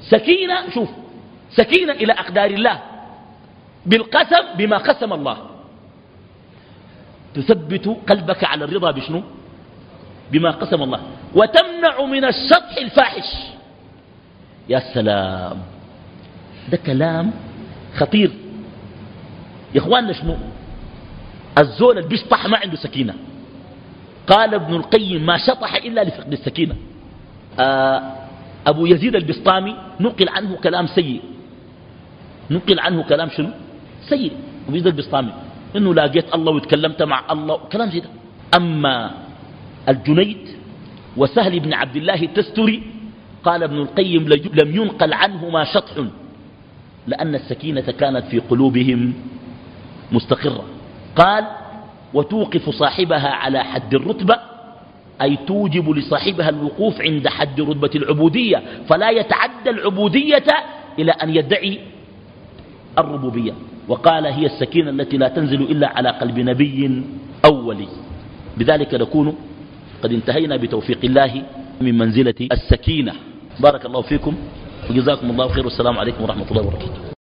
سكينة شوف سكينة إلى أقدار الله. بالقسم بما قسم الله. تثبت قلبك على الرضا بشنو؟ بما قسم الله. وتمنع من الشطح الفاحش. يا سلام. ده كلام خطير. يا إخواننا شنو؟ الزول اللي بيشطح ما عنده سكينة. قال ابن القيم ما شطح إلا لفقد السكينة. آه أبو يزيد البسطامي نقل عنه كلام سيء. نقل عنه كلام شنو؟ سيء. أبو يزيد البسطامي. إنه لاقيت الله وتكلمت مع الله. كلام زي ده. أما الجنيد وسهل بن عبد الله التستري قال ابن القيم لم ينقل عنهما شطح. لأن السكينة كانت في قلوبهم مستقرة. قال وتوقف صاحبها على حد الرتبة أي توجب لصاحبها الوقوف عند حد رتبة العبودية فلا يتعدى العبودية إلى أن يدعي الربوبية. وقال هي السكينة التي لا تنزل إلا على قلب نبي أولي. بذلك نكون قد انتهينا بتوفيق الله من منزلة السكينة. بارك الله فيكم. وجزاكم الله خير والسلام عليكم ورحمة الله وبركاته.